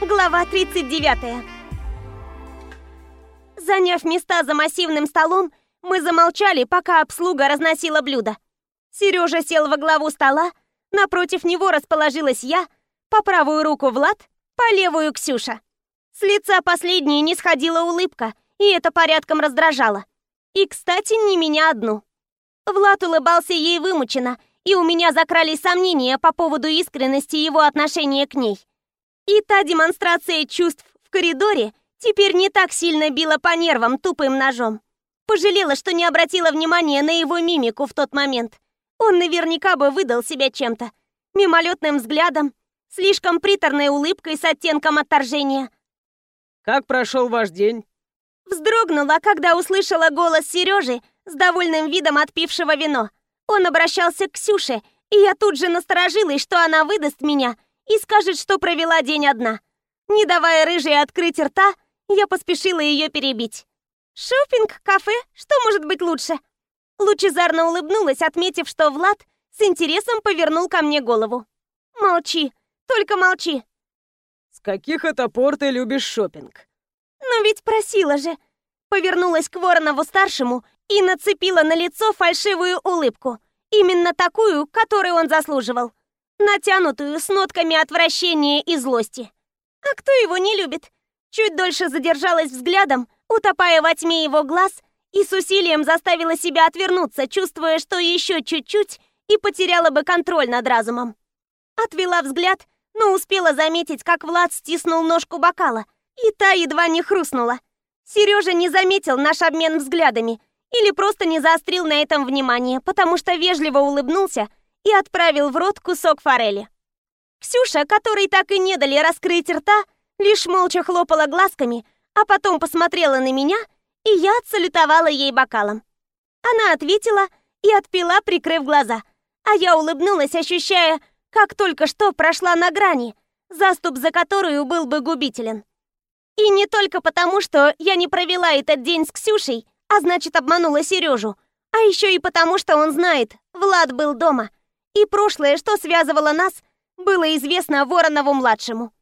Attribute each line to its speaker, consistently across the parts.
Speaker 1: Глава 39. Заняв места за массивным столом, мы замолчали, пока обслуга разносила блюда. Сережа сел во главу стола, напротив него расположилась я, по правую руку Влад, по левую Ксюша. С лица последней не сходила улыбка, и это порядком раздражало. И, кстати, не меня одну. Влад улыбался ей вымученно, и у меня закрались сомнения по поводу искренности его отношения к ней. И та демонстрация чувств в коридоре теперь не так сильно била по нервам тупым ножом. Пожалела, что не обратила внимания на его мимику в тот момент. Он наверняка бы выдал себя чем-то. Мимолетным взглядом, слишком приторной улыбкой с оттенком отторжения.
Speaker 2: «Как прошел ваш день?»
Speaker 1: Вздрогнула, когда услышала голос Сережи с довольным видом отпившего вино. Он обращался к Ксюше, и я тут же насторожилась, что она выдаст меня и скажет, что провела день одна. Не давая рыжей открыть рта, я поспешила ее перебить. «Шопинг, кафе, что может быть лучше?» Лучезарно улыбнулась, отметив, что Влад с интересом повернул ко мне голову. «Молчи, только молчи!»
Speaker 2: «С каких это пор ты любишь шопинг?
Speaker 1: «Но ведь просила же!» Повернулась к Воронову-старшему и нацепила на лицо фальшивую улыбку. Именно такую, которую он заслуживал. Натянутую, с нотками отвращения и злости. А кто его не любит? Чуть дольше задержалась взглядом, утопая во тьме его глаз, и с усилием заставила себя отвернуться, чувствуя, что еще чуть-чуть и потеряла бы контроль над разумом. Отвела взгляд, но успела заметить, как Влад стиснул ножку бокала, и та едва не хрустнула. Сережа не заметил наш обмен взглядами или просто не заострил на этом внимание, потому что вежливо улыбнулся и отправил в рот кусок форели. Ксюша, которой так и не дали раскрыть рта, лишь молча хлопала глазками, а потом посмотрела на меня, и я отсалютовала ей бокалом. Она ответила и отпила, прикрыв глаза, а я улыбнулась, ощущая, как только что прошла на грани, заступ за которую был бы губителен. И не только потому, что я не провела этот день с Ксюшей, а значит обманула Сережу, а еще и потому, что он знает, Влад был дома. И прошлое, что связывало нас, было известно Воронову-младшему.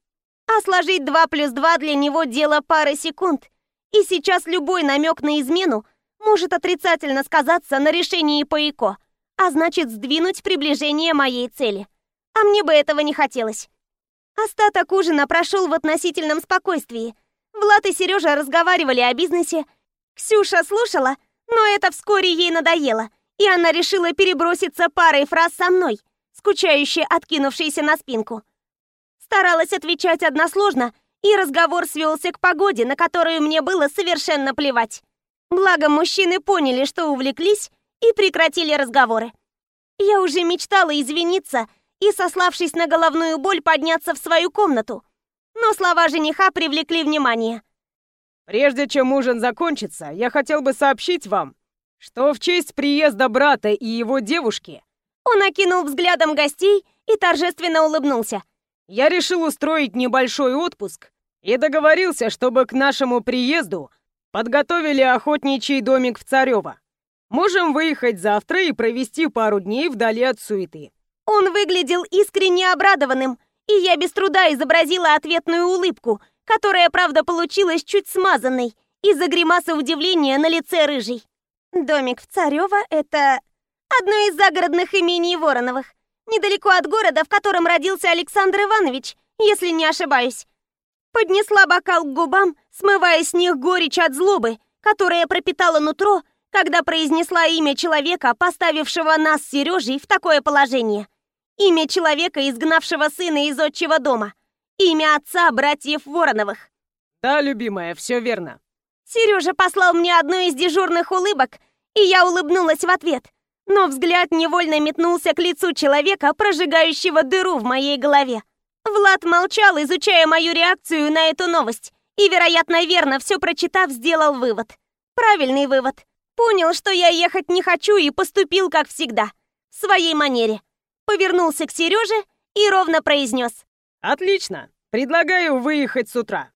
Speaker 1: А сложить 2 плюс 2 для него дело пары секунд. И сейчас любой намек на измену может отрицательно сказаться на решении Паяко, а значит сдвинуть приближение моей цели. А мне бы этого не хотелось. Остаток ужина прошел в относительном спокойствии – Влад и Сережа разговаривали о бизнесе. Ксюша слушала, но это вскоре ей надоело, и она решила переброситься парой фраз со мной, скучающе откинувшейся на спинку. Старалась отвечать односложно, и разговор свелся к погоде, на которую мне было совершенно плевать. Благо, мужчины поняли, что увлеклись, и прекратили разговоры. Я уже мечтала извиниться и, сославшись на головную боль, подняться в свою комнату, но слова жениха привлекли внимание.
Speaker 2: «Прежде чем ужин закончится, я хотел бы сообщить вам, что в честь приезда брата и его девушки...»
Speaker 1: Он окинул взглядом гостей и торжественно улыбнулся.
Speaker 2: «Я решил устроить небольшой отпуск и договорился, чтобы к нашему приезду подготовили охотничий домик в Царево. Можем выехать завтра и провести пару дней вдали от суеты».
Speaker 1: Он выглядел искренне обрадованным, и я без труда изобразила ответную улыбку, которая, правда, получилась чуть смазанной из-за гримасы удивления на лице рыжей. Домик в Царёво — это одно из загородных имений Вороновых, недалеко от города, в котором родился Александр Иванович, если не ошибаюсь. Поднесла бокал к губам, смывая с них горечь от злобы, которая пропитала нутро, когда произнесла имя человека, поставившего нас с Сережей в такое положение. Имя человека, изгнавшего сына из отчего дома. Имя отца братьев Вороновых.
Speaker 2: Да, любимая, все верно.
Speaker 1: Сережа послал мне одну из дежурных улыбок, и я улыбнулась в ответ. Но взгляд невольно метнулся к лицу человека, прожигающего дыру в моей голове. Влад молчал, изучая мою реакцию на эту новость, и, вероятно, верно, все прочитав, сделал вывод. Правильный вывод. Понял, что я ехать не хочу и поступил, как всегда, в своей манере повернулся к Сереже и ровно произнес.
Speaker 2: «Отлично. Предлагаю выехать с утра».